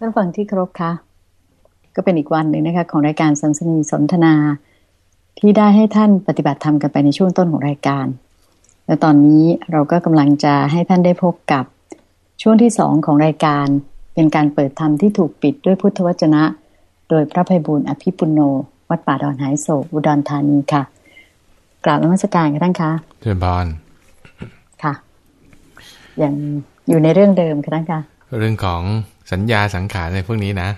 ท่านฟังที่ครบคะก็เป็นอีกวันหนึ่งนะคะ ของรายการสันสนีสนทนา ที่ได้ให้ท่านปฏิบัติธรรมกันไปในช่วงต้นของรายการ และตอนนี้เราก็กำลังจะให้ท่านได้พบกับช่วงที่สองของรายการเป็นการเปิดธรรมที่ถูกปิดด้วยพุทธวจนะ โดยพระภัยบุญอภิปุโน วัดป่าดอนหายโศกอุดรธานีค่ะกราบนมัสการกันท่านคะเชิญบานค่ะยังอยู่ในเรื่องเดิมค่ะท่านคะเรื่องของ สัญญาสังขารในพวกนี้นะ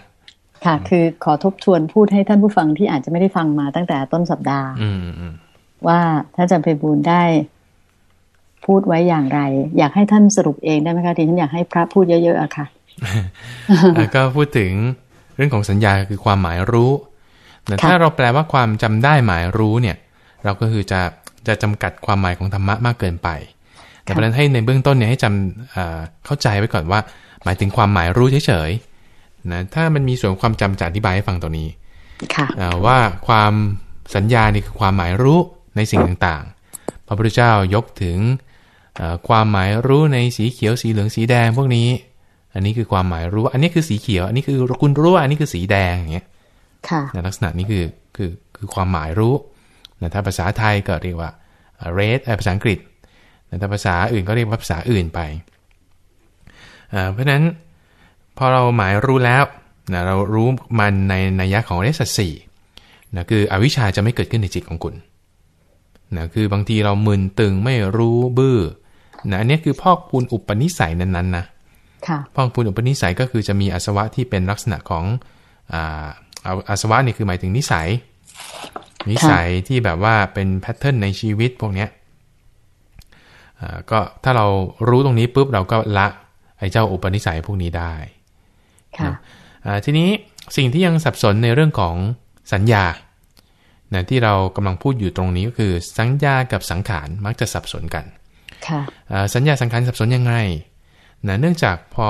ค่ะ คือขอทบทวนพูดให้ท่านผู้ฟังที่อาจจะไม่ได้ฟังมาตั้งแต่ต้นสัปดาห์ว่าท่านอาจารย์ไพบูลได้ พูดไว้อย่างไร อยากให้ท่านสรุปเองได้ไหมคะที่ฉันอยากให้พระพูดเยอะๆอะค่ะก็พูดถึงเรื่องของสัญญาคือความหมายรู้แต่ถ้าเราแปลว่าความจำได้หมายรู้เนี่ย เราก็คือจะจะจำกัดความหมายของธรรมะมากเกินไป แต่เพราะนั้นให้ในเบื้องต้นเนี่ยให้จำเข้าใจไว้ก่อนว่า หมายถึงความหมายรู้เฉยๆนะถ้ามันมีส่วนความจำจะอธิบายให้ฟังตัวนี้ว่าความสัญญานี่คือความหมายรู้ในสิ่งต่างๆ พระพุทธเจ้ายกถึงความหมายรู้ในสีเขียวสีเหลืองสีแดงพวกนี้ อันนี้คือความหมายรู้ อันนี้คือสีเขียว อันนี้คือคุณรู้ว่าอันนี้คือสีแดงอย่างเงี้ยลักษณะนี้คือคือคือความหมายรู้ถ้าภาษาไทยก็เรียกว่า red ภาษาอังกฤษถ้าภาษาอื่นก็เรียกว่าภาษาอื่นไป เพราะฉะนั้นพอเราหมายรู้แล้วนะเรารู้มันในนัยยะของอริยสัจสี่นะคืออวิชชาจะไม่เกิดขึ้นในจิตของคุณนะคือบางทีเรามึนตึงไม่รู้บื้อนะอันนี้คือพอกพูนอุปนิสัยนั้นๆนะพอกพูนอุปนิสัยก็คือจะมีอสวะที่เป็นลักษณะของอ่าอาสวะนี่คือหมายถึงนิสัย นิสัยที่แบบว่าเป็นแพทเทิร์นในชีวิตพวกนี้ก็ถ้าเรารู้ตรงนี้ปุ๊บเราก็ละ ไอ้เจ้าอุปนิสัยพวกนี้ได้ค่ะทีนี้สิ่งที่ยังสับสนในเรื่องของสัญญานะที่เรากำลังพูดอยู่ตรงนี้ก็คือสัญญากับสังขารมักจะสับสนกันสัญญาสังขารสับสนยังไงนะเนื่องจากพอ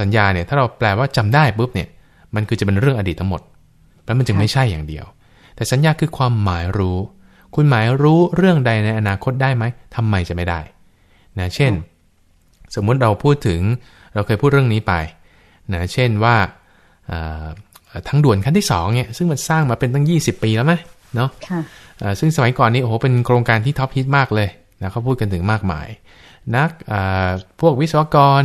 สัญญาเนี่ยถ้าเราแปลว่าจำได้ปุ๊บเนี่ยมันคือจะเป็นเรื่องอดีตทั้งหมด แล้วมันจึงไม่ใช่อย่างเดียว แต่สัญญาคือความหมายรู้ คุณหมายรู้เรื่องใดในอนาคตได้ไหมทำไมจะไม่ได้นะเช่น สมมุติเราพูดถึงเราเคยพูดเรื่องนี้ไปนะเช่นว่าทั้งด่วนขั้นที่2เนี่ยซึ่งมันสร้างมาเป็นตั้ง 20 ปีแล้วไหมเนาะซึ่งสมัยก่อนนี้โอ้โหเป็นโครงการที่ท็อปฮิตมากเลยนะเขาพูดกันถึงมากมาย นักพวกวิศวกร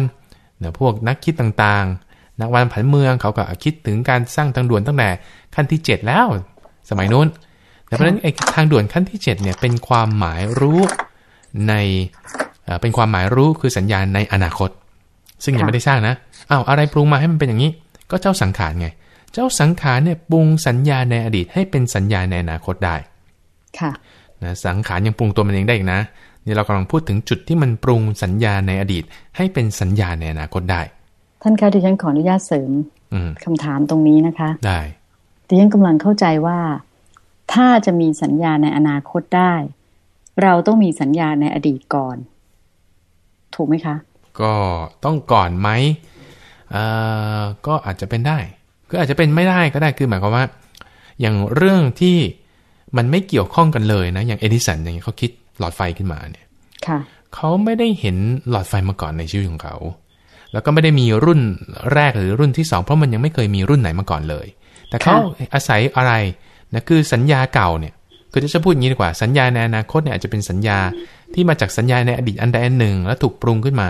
นะพวกนักคิดต่างๆ นักวางผันเมืองเขาก็คิดถึงการสร้างทางด่วนตั้งแต่ขั้นที่ 7 แล้ว สมัยนู้นแต่เพราะฉะนั้นไอ้ทางด่วนขั้นที่ 7เนี่ยเป็นความหมายรู้ใน เป็นความหมายรู้คือสัญญาณในอนาคต ซึ่งยังไม่ได้สร้างนะอ้าวอะไรปรุงมาให้มันเป็นอย่างนี้ ก็เจ้าสังขารไง เจ้าสังขารเนี่ยปรุงสัญญาในอดีต ให้เป็นสัญญาในอนาคตได้ ค่ะนะสังขารยังปรุงตัวมันเองได้อีกนะนี่เรากำลังพูดถึงจุดที่มันปรุงสัญญาในอดีต ให้เป็นสัญญาในอนาคตได้ ท่านคะที่ฉันขออนุญาตเสริมคำถามตรงนี้นะคะ ได้ที่ฉันกำลังเข้าใจว่า ถ้าจะมีสัญญาในอนาคตได้ เราต้องมีสัญญาในอดีตก่อน ถูกไหมคะ ก็ต้องก่อนไหมเอ่อก็อาจจะเป็นได้ก็อาจจะเป็นไม่ได้ก็ได้คือหมายความว่า อย่างเรื่องที่มันไม่เกี่ยวข้องกันเลยนะ อย่างเอดิสันอย่างเขาคิดหลอดไฟขึ้นมาเนี่ยเขาไม่ได้เห็นหลอดไฟมาก่อนในชีวิตของเขา แล้วก็ไม่ได้มีรุ่นแรกหรือรุ่นที่สองเพราะมันยังไม่เคยมีรุ่นไหนมาก่อนเลย แต่เขาอาศัยอะไรนะคือสัญญาเก่าเนี่ยคือจะพูดอย่างนี้ดีกว่าสัญญาในอนาคตเนี่ยอาจจะเป็นสัญญา ที่มาจากสัญญาในอดีตอันใดอันหนึ่ง แล้วถูกปรุงขึ้นมา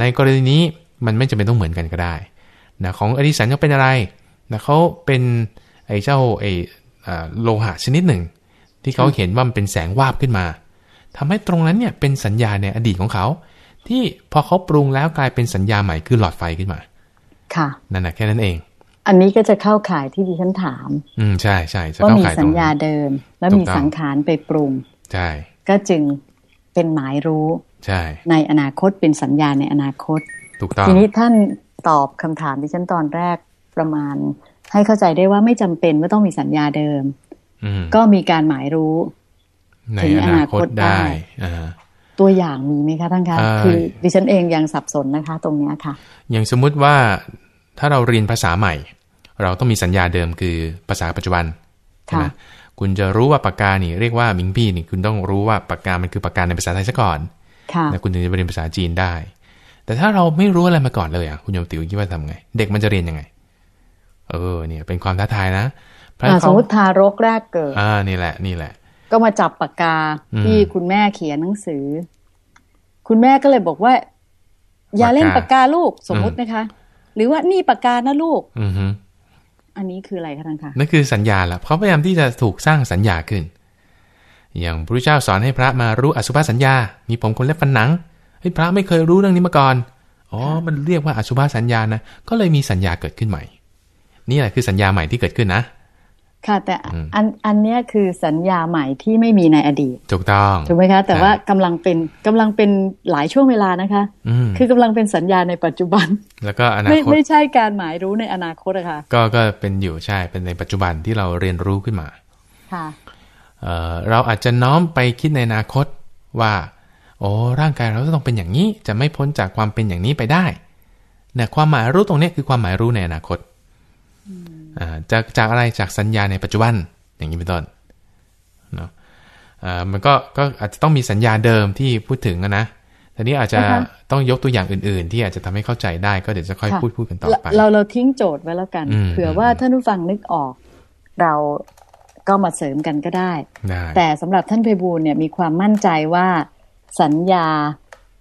ในกรณีนี้มันไม่จำเป็นต้องเหมือนกันก็ได้นะของอดิสันเขาเป็นอะไรนะเขาเป็นไอ้เจ้าไอ้โลหะชนิดหนึ่ง ที่เขาเห็นว่ามันเป็นแสงวาบขึ้นมาทำให้ตรงนั้นเนี่ยเป็นสัญญาในอดีตของเขา ที่พอเขาปรุงแล้วกลายเป็นสัญญาใหม่คือหลอดไฟขึ้นมา ค่ะนั่นแหะแค่นั้นเอง อันนี้ก็จะเข้าข่ายที่ดิฉันถาม อืมใช่ใช่ว่ามีสัญญาเดิม แล้วมีสังขารไปปรุงใช่ก็จึง เป็นหมายรู้ ใช่ ในอนาคตเป็นสัญญาในอนาคต ถูกต้องทีนี้ท่านตอบคำถามที่ฉันตอนแรกประมาณ ให้เข้าใจได้ว่าไม่จำเป็นว่าต้องมีสัญญาเดิมก็มีการหมายรู้ถึงอนาคตได้ตัวอย่างมีไหมคะท่านคะคือดิฉันเองยังสับสนนะคะ ตรงนี้ค่ะ อย่างสมมุติว่าถ้าเราเรียนภาษาใหม่ เราต้องมีสัญญาเดิมคือภาษาปัจจุบันใช่ไหม คุณจะรู้ว่าปากกานี่เรียกว่ามิงพี่นี่คุณต้องรู้ว่าปากกามันคือปากกาในภาษาไทยซะก่อนนะคุณถึงจะไปเรียนภาษาจีนได้ แต่ถ้าเราไม่รู้อะไรมาก่อนเลยอะคุณโยมติ๋วคิดว่าทำไง เด็กมันจะเรียนยังไง เออ เนี่ย เป็นความท้าทายนะเพราะอ่าฉะนั้นสมเขามติทารกแรกเกิดอ่านี่แหละ นี่แหละ ก็มาจับปากกาอืมที่คุณแม่เขียนหนังสือ คุณแม่ก็เลยบอกว่า อย่าเล่นปาปากกกากาลูกสมมุตินะคะ หรือว่านี่ปากกานะลูก อื อันนี้คืออะไรคะท่านคะนั่นคือสัญญาละเขาพยายามที่จะถูกสร้างสัญญาขึ้น อย่างพระพุทธเจ้าสอนให้พระมารู้อสุภสัญญา มีผมคนเล็บฟันหนังเฮ้ยพระไม่เคยรู้เรื่องนี้มาก่อน อ๋อ มันเรียกว่าอสุภสัญญานะ ก็เลยมีสัญญาเกิดขึ้นใหม่ นี่แหละคือสัญญาใหม่ที่เกิดขึ้นนะ ค่ะแต่อืมอันอันเนี้ยคือสัญญาใหม่ที่ไม่มีในอดีต ถูกต้อง ถูกไหมคะ แต่ใช่ว่ากำลังเป็นกำลังเป็นหลายช่วงเวลานะคะอืมคือกำลังเป็นสัญญาในปัจจุบัน แล้วก็อนาไม่คตไม่ใช่การหมายรู้ในอนาคตอะค่ะก็ก็เป็นอยู่ใช่เป็นในปัจจุบันที่เราเรียนรู้ขึ้นมาค่ะเอ่อเราอาจจะน้อมไปคิดในอนาคตว่าโอ้ร่างกายเราต้องเป็นอย่างนี้จะไม่พ้นจากความเป็นอย่างนี้ไปได้เนี่ยความหมายรู้ตรงเนี้ยคือความหมายรู้ในอนาคตอ่า จากจากอะไรจากสัญญาในปัจจุบันอย่างนี้เป็นต้นเนาะอ่ามันก็ก็อาจจะต้องมีสัญญาเดิมที่พูดถึงอะนะทีนี้อาจจะนะคะต้องยกตัวอย่างอื่น ๆ ที่อาจจะทำให้เข้าใจได้ก็เดี๋ยวจะค่อยค่ะพูดพูดกันต่อเราไปเราเราทิ้งโจทย์ไว้แล้วกันอืมเผื่อว่าท่านผู้ฟังนึกออก เราก็มาเสริมกันก็ได้ได้แต่สำหรับท่านเพบูลย์เนี่ยมีความมั่นใจว่าสัญญา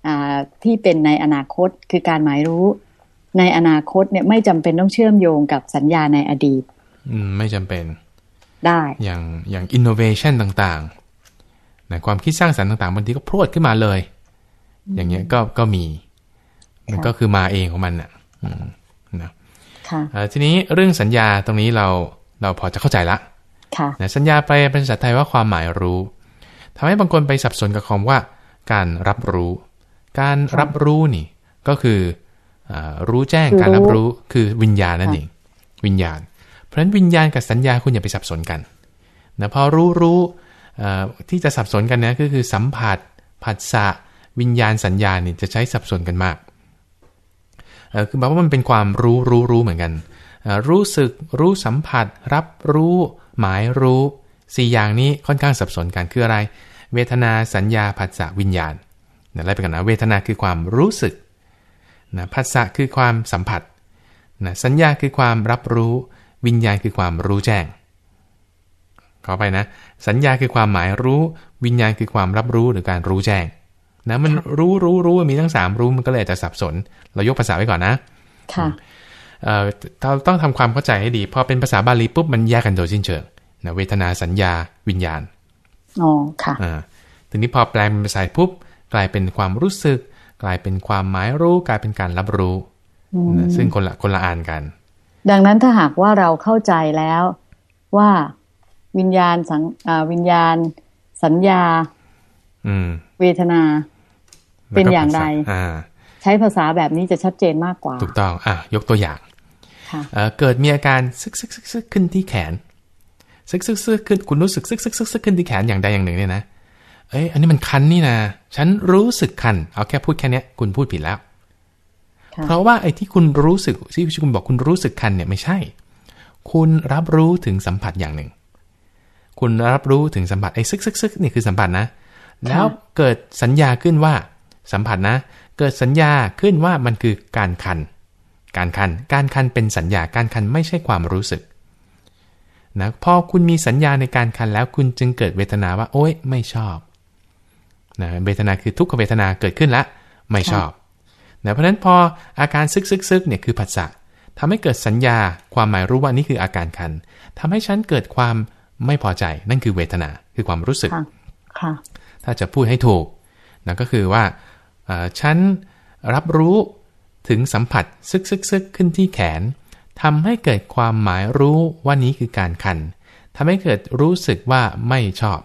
อ่าที่เป็นในอนาคตคือการหมายรู้ ในอนาคตเนี่ยไม่จำเป็นต้องเชื่อมโยงกับสัญญาในอดีต อืม ไม่จำเป็น ได้ อย่างอย่าง innovation ต่างๆนะความคิดสร้างสรรค์ต่างๆบางทีก็พรวดขึ้นมาเลย อย่างเงี้ยก็ก็มี มันก็คือมาเองของมันอะอืมนะค่ะเอ่อทีนี้เรื่องสัญญาตรงนี้เราเราพอจะเข้าใจละค่ะนะสัญญาไปเป็นภาษาไทยว่าความหมายรู้ทำให้บางคนไปสับสนกับคำว่า การรับรู้ การรับรู้นี่ ก็คืออา รู้แจ้งคือการรับรู้รู้คือวิญญาณนั่นค่ะเอง วิญญาณ เพราะฉะนั้นวิญญาณกับสัญญาคุณอย่าไปสับสนกันนะพอรู้รู้เอ่อที่จะสับสนกันเนี่ยก็คือสัมผัสผัสสะวิญญาณสัญญาเนี่ยจะใช้สับสนกันมากเอ่อคือแปลว่ามันเป็นความรู้รู้รู้เหมือนกันเอ่อรู้สึกรู้สัมผัส รับรู้หมายรู้สี่อย่างนี้ค่อนข้างสับสนกันคืออะไร เวทนาสัญญาผัสสะวิญญาณนะไล่ไปกันนะเวทนาคือความรู้สึก นะผัสสะคือความสัมผัสนะสัญญาคือความรับรู้ วิญญาณคือความรู้แจ้งขอไปนะ สัญญาคือความหมายรู้ วิญญาณคือความรับรู้หรือการรู้แจ้งนะมันรู้รู้รู้มีทั้งสามรู้มันก็เลยอาจจะสับสน เรายกภาษาไว้ก่อนนะ ค่ะเอ่อเราต้องทำความเข้าใจให้ดี พอเป็นภาษาบาลีปุ๊บมันแยกกันโดยสิ้นเชิงนะเวทนาสัญญาวิญญาณอ๋อค่ะอ่าทีนี้พอแปลเป็นภาษาไทยปุ๊บกลายเป็นความรู้สึกก ลายเป็นความหมายรู้กลายเป็นการรับรู้นะซึ่งคนละคนละอ่านกัน ดังนั้นถ้าหากว่าเราเข้าใจแล้วว่าวิญญาณสังอ่าวิญญาณ สัญญาอืมเวทนา เป็นอย่างไรแล้วก็ภษอ่าใช้ภาษาแบบนี้จะชัดเจนมากกว่า ถูกต้อง อะ ยกตัวอย่างค่ะเอ่อเกิดมีอาการซึกซึกซึกซึกขึ้นที่แขน ซึกซึกซึกขึ้นคุณรู้สึกซึกซึกซึกซึกขึ้นที่แขนอย่างใดอย่างหนึ่งเนี่ยนะ เอ้ยอันนี้มันคันนี่นะฉันรู้สึกคัน เอาแค่พูดแค่เนี้ยคุณพูดผิดแล้วค่ะเพราะว่าไอ้ที่คุณรู้สึกที่คุณบอกคุณรู้สึกคันเนี่ยไม่ใช่ คุณรับรู้ถึงสัมผัสอย่างหนึ่ง คุณรับรู้ถึงสัมผัสไอ้ซึกซึกซึกนี่คือสัมผัสนะ แล้วเกิดสัญญาขึ้นว่าสัมผัสนะ เกิดสัญญาขึ้นว่ามันคือการคัน การคัน การคันเป็นสัญญาการคันไม่ใช่ความรู้สึกนะพอคุณมีสัญญาในการคันแล้วคุณจึงเกิดเวทนาว่า โอ๊ยไม่ชอบ นะเวทนาคือทุกขเวทนาเกิดขึ้นแล้วไม่ชอบนะเพราะฉะนั้นพออาการซึกซึกซึกเนี่ยคือผัสสะทำให้เกิดสัญญาความหมายรู้ว่านี่คืออาการคันทำให้ฉันเกิดความไม่พอใจ นั่นคือเวทนาคือความรู้สึกค่ะค่ะถ้าจะพูดให้ถูกนะก็คือว่าเอ่อฉันรับรู้ถึงสัมผัสซึกซึกซึกขึ้นที่แขนทำให้เกิดความหมายรู้ว่านี้คือการคันทำให้เกิดรู้สึกว่าไม่ชอบ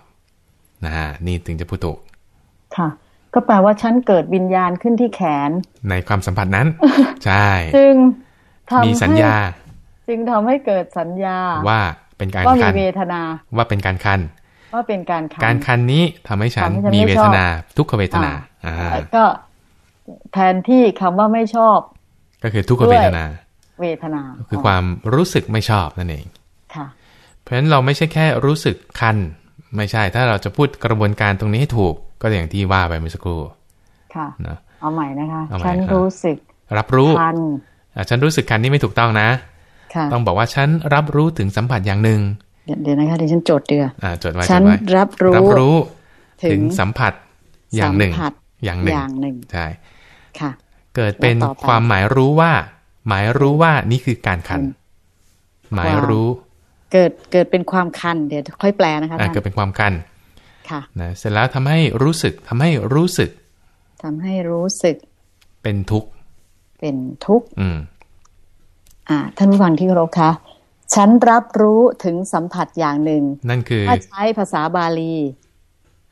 นะฮะนี่ถึงจะพูดถูก ค่ะ ก็แปลว่าฉันเกิดวิญญาณขึ้นที่แขน ในความสัมผัสนั้น ใช่ จึงทำมีสัญญาให้จึงทำให้เกิดสัญญาว่าเป็นการว่ามีคันเวทนาว่าเป็นการคันว่าเป็นการขันการคันนี้ทำให้ฉันทำให้ฉันมีไม่เวชอบทนา ทุกขเวทนาอ่าก็แทนที่คำว่าไม่ชอบ ก็คือทุกขเวทนา เวทนา คือความรู้สึกไม่ชอบนั่นเองค่ะ เพราะฉะนั้นเราไม่ใช่แค่รู้สึกคัน ไม่ใช่ ถ้าเราจะพูดกระบวนการตรงนี้ให้ถูก ก็อย่างที่ว่าไปเมื่อสักครู่ค่ะนะเอาใหม่นะคะเอาใหม่ฉันครับรู้สึก รับรู้คันอะฉันรู้สึกคันนี่ไม่ถูกต้องนะค่ะต้องบอกว่าฉันรับรู้ถึงสัมผัสอย่างหนึ่งเดี๋ยวเดี๋ยวนะคะเดี๋ยวฉันจดเดืออ่าจดไว้ฉัจนดไว้รับรู้รับรู้ ถึถึงงสัมผัสอย่างหนึ่งสัมผัสอย่างหนึ่งอย่างหนึ่งใช่ค่ะเกิดเป็นแล้วต่อไปความหมายรู้ว่า หมายรู้ว่านี่คือการคันอืมหมายรู้ เกิดเกิดเป็นความคันเดี๋ยวค่อยแปลนะคะอ่าท่านเกิดเป็นความคัน ค่ะนะเสร็จแล้วทำให้รู้สึกทำให้รู้สึกทำให้รู้สึก เป็นทุกข์ เป็นทุกข์ อืม อ่า ท่านผู้ฟังที่เคารพคะฉันรับรู้ถึงสัมผัสอย่างหนึ่ง นั่นคือถ้าใช้ภาษาบาลี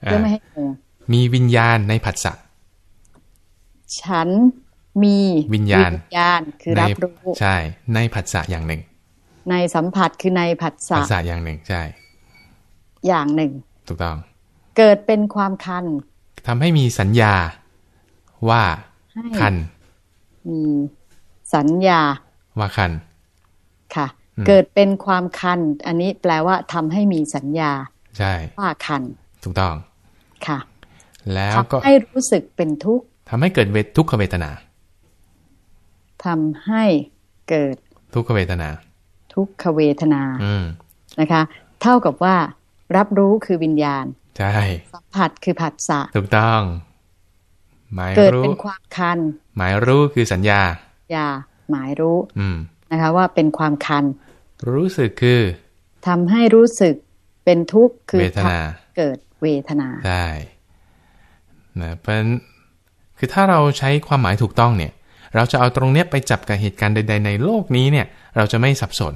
อ่าเพื่อไม่ให้งงมีวิญญาณในผัสสะฉันมีวิญญาณวิญญาณคือในรับรู้ใช่ ในผัสสะอย่างหนึ่ง ในสัมผัสคือในผัสสะผัสสะอย่างหนึ่งใช่ อย่างหนึ่ง ถูกต้อง เกิดเป็นความคันทำให้มีสัญญาว่าให้คัน มีสัญญาว่าคัน ค่ะอืมเกิดเป็นความคัน อันนี้แปลว่าทำให้มีสัญญา ใช่ ว่าคัน ถูกต้อง ค่ะ แล้วก็ทำให้รู้สึกเป็นทุกข์ทำให้เกิดเวททุกขเวทนาทำให้เกิดทุกขเวทนา ทุกขเวทนา อืมนะคะ เท่ากับว่า รับรู้คือวิญญาณ ใช่สัมผัสคือผัสสะถูกต้อง หมายเกิดรู้เป็นความคัน หมายรู้คือสัญญายาหมายรู้ อืมนะคะว่าเป็นความคัน รู้สึกคือทำให้รู้สึกเป็นทุกข์คือเวทนาทำเกิดเวทนาใช่นะเพราะฉะนั้นคือถ้าเราใช้ความหมายถูกต้องเนี่ย เราจะเอาตรงเนี้ยไปจับกับเหตุการณ์ใด ๆ ในโลกนี้เนี่ย เราจะไม่สับสน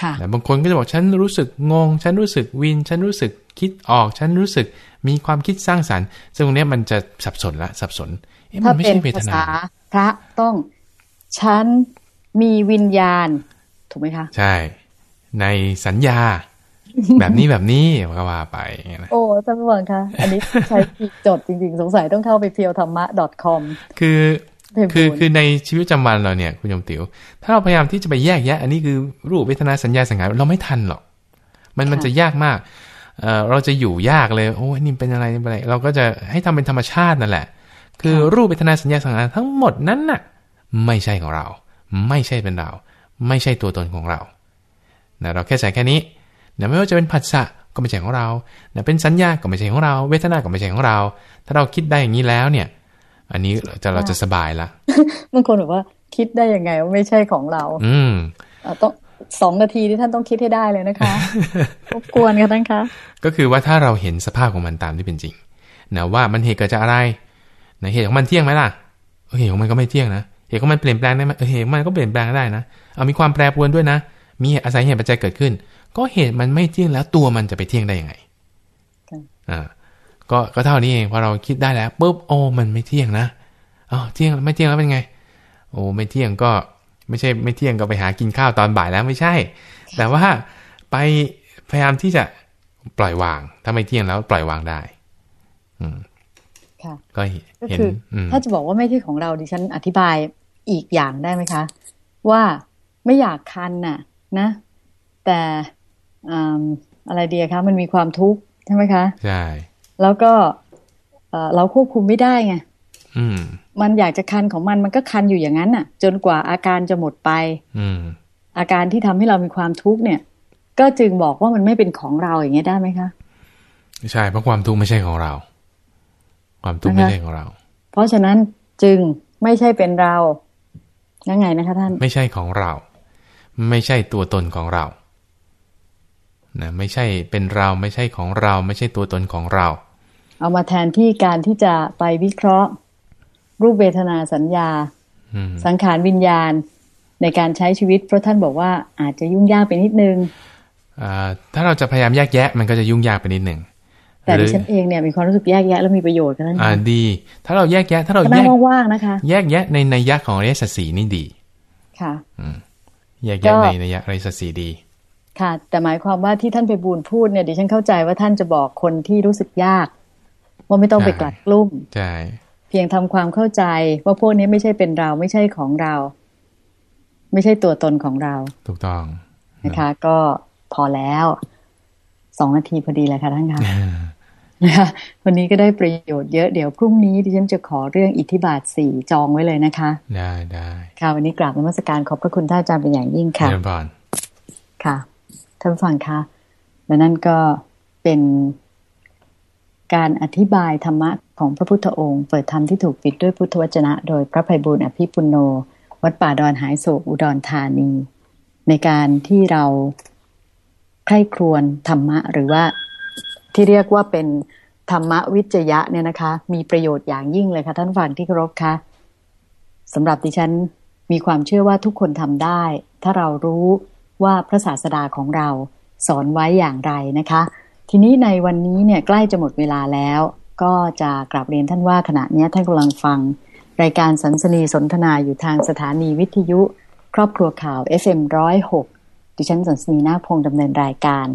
ค่ะนะบางคนก็จะบอกฉันรู้สึกงง ฉันรู้สึกวิน ฉันรู้สึก คิดออก ฉันรู้สึกมีความคิดสร้างสรรค์ ซึ่งตรงเนี้ยมันจะสับสนละสับสนเอ๊ะมัถ้านไม่เป็นใช่เวทภานาษาพระต้องฉันมีวิญญาณ ถูกไหมคะ ใช่ ในสัญญา แบบนี้แบบนี้ก็ว่าไปอย่างเงี้ยนะโอ้ท่านผู้ฟังคะอันนี้ใช้ผิดจดจริงๆ สงสัยต้องเข้าไปเพียวธรรมะ .com คือเพลงคือบุญคือในชีวิตประจำวันเราเนี่ย คุณโยมติ๋วถ้าเราพยายามที่จะไปแยกแยะ อันนี้คือรูปเวทนาสัญญาสังขารเราไม่ทันหรอก มันมันจะยากมาก เอ่อเราจะอยู่ยากเลยโอ้ยนี่เป็นอะไรนี่เป็นอะไร เราก็จะให้ทำเป็นธรรมชาตินั่นแหละ คือรูปเวทนาสัญญาสังขารทั้งหมดนั้นน่ะ ไม่ใช่ของเรา ไม่ใช่เป็นเรา ไม่ใช่ตัวตนของเรานะเราแค่ใส่แค่นี้นะไม่ว่าจะเป็นผัสสะก็ไม่ใช่ของเรานะเป็นสัญญาก็ไม่ใช่ของเรา เวทนาก็ไม่ใช่ของเรา ถ้าเราคิดได้อย่างนี้แล้วเนี่ย อันนี้จะเราจะสบายละบางคนบอกว่าคิดได้ยังไงว่าไม่ใช่ของเรา อืมเอ่อต้อง สองนาทีที่ท่านต้องคิดให้ได้เลยนะคะรบกวนค่ะท่านคะก็คือว่าถ้าเราเห็นสภาพของมันตามที่เป็นจริงนะว่ามันเหตุเกิดจากอะไรนะเหตุของมันเที่ยงไหมล่ะเออเหตุของมันก็ไม่เที่ยงนะเหตุของมันเปลี่ยนแปลงได้ไหมเออเหตุของมันก็เปลี่ยนแปลงได้นะเอามีความแปรปรวนด้วยนะ มีอาศัยเหตุปัจจัยเกิดขึ้น ก็เหตุมันไม่เที่ยงแล้วตัวมันจะไปเที่ยงได้ยังไงค่ะอ่าก็ก็เท่านี้เองพอเราคิดได้แล้วปุ๊บโอ้มันไม่เที่ยงนะอ๋อเที่ยงไม่เที่ยงแล้วเป็นไง โอ้ไม่เที่ยงก็ ไม่ใช่ไม่เที่ยงก็ไปหากินข้าวตอนบ่ายแล้วไม่ใช่ แต่ว่าไปพยายามที่จะปล่อยวาง ถ้าไม่เที่ยงแล้วปล่อยวางได้ อืมค่ะก็ก็เห็นคืออืมถ้าจะบอกว่าไม่ใช่ของเราดิฉันอธิบายอีกอย่างได้ไหมคะ ว่าไม่อยากคันน่ะ นะ แต่อืมอะไรเดียคะมันมีความทุกข์ใช่ไหมคะ ใช่ แล้วก็เอ่อเราควบคุมไม่ได้ไงอื มมันอยากจะคันของมันมันก็คันอยู่อย่างนั้นน่ะ จนกว่าอาการจะหมดไปอืมอาการที่ทำให้เรามีความทุกข์เนี่ย ก็จึงบอกว่ามันไม่เป็นของเราอย่างเงี้ยได้ไหมคะใช่เพราะความทุกข์ไม่ใช่ของเรา ความทุกข์ไม่ใช่ของเรา เพราะฉะนั้นจึงไม่ใช่เป็นเรายังไงนะคะท่าน ไม่ใช่ของเรา ไม่ใช่ตัวตนของเรานะไม่ใช่เป็นเราไม่ใช่ของเรา ไม่ใช่ตัวตนของเรา เอามาแทนที่การที่จะไปวิเคราะห์ รูปเวทนาสัญญาอืมสังขารวิญญาณในการใช้ชีวิต เพราะท่านบอกว่าอาจจะยุ่งยากไปนิดนึงอ่าถ้าเราจะพยายามแยกแยะมันก็จะยุ่งยากไปนิดหนึ่งแต่หรืดิฉันเองเนี่ยมีความรู้สึกแยกแยะแล้วมีประโยชน์กับท่านอ่าดี ถ้าเราแยกแยะ ถ้าเราก็แยนั่กงว่างๆนะคะ แยกแยะในนัยยะของอริยสัจสีนี่ดี ค่ะแยกแยะก็ในนัยยะอริยสัจสีดี ค่ะ แต่หมายความว่าที่ท่านไปบูลย์พูดเนี่ยดิฉันเข้าใจว่าท่านจะบอกคนที่รู้สึกยาก ว่าไม่ต้องไปใช่กลัดกลุ้มใช่ เพียงทำความเข้าใจว่าพวกนี้ไม่ใช่เป็นเราไม่ใช่ของเรา ไม่ใช่ตัวตนของเรา ถูกต้องนะคะ ก็พอแล้วสองนาทีพอดีเลยค่ะท่านคะนะคะวันนี้ก็ได้ประโยชน์เยอะเดี๋ยวพรุ่งนี้ดิฉันจะขอเรื่องอิทธิบาทสี่จองไว้เลยนะคะ ได้ได้ค่ะวันนี้กราบนมัสการขอบพระคุณท่านอาจารย์เป็นอย่างยิ่งค่ะเรียนบานค่ะท่านฟังค่ะและนั่นก็เป็นการอธิบายธรรมะ ของพระพุทธองค์เปิดธรรมที่ถูกปิดด้วยพุทธวจนะ โดยพระภัยบุญอภิปุโน วัดป่าดอนหายโศกอุดรธานี ในการที่เราใคร่ครวญธรรมะหรือว่าที่เรียกว่าเป็นธรรมวิจยะเนี่ยนะคะ มีประโยชน์อย่างยิ่งเลยค่ะท่านฟังที่เคารพคะสำหรับดิฉันมีความเชื่อว่าทุกคนทำได้ ถ้าเรารู้ว่าพระศาสดาของเราสอนไว้อย่างไรนะคะ ทีนี้ในวันนี้เนี่ยใกล้จะหมดเวลาแล้ว ก็จะกลับเรียนท่านว่าขณะนี้ท่านกำลังฟัง รายการสันสนีสนทนาอยู่ทางสถานีวิทยุ ครอบครัวข่าว FM106 ดิฉันสันสนีนาพงดำเนินรายการ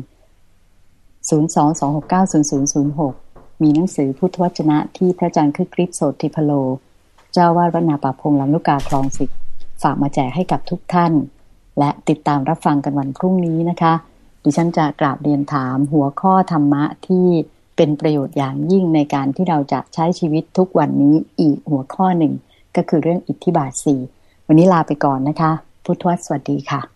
022690006 มีหนังสือพุทธวจนะที่พระอาจารย์คือกริปโสติพโล เจ้าวาดวัดนาป่าพงลำลูกกาคลองสิบฝากมาแจกให้กับทุกท่าน และติดตามรับฟังกันวันพรุ่งนี้นะคะ ดิฉันจะกราบเรียนถามหัวข้อธรรมะที่ เป็นประโยชน์อย่างยิ่งในการที่เราจะใช้ชีวิตทุกวันนี้อีกหัวข้อหนึ่ง ก็คือเรื่องอิทธิบาทสี่วันนี้ลาไปก่อนนะคะ พุทธวสวัสดีค่ะ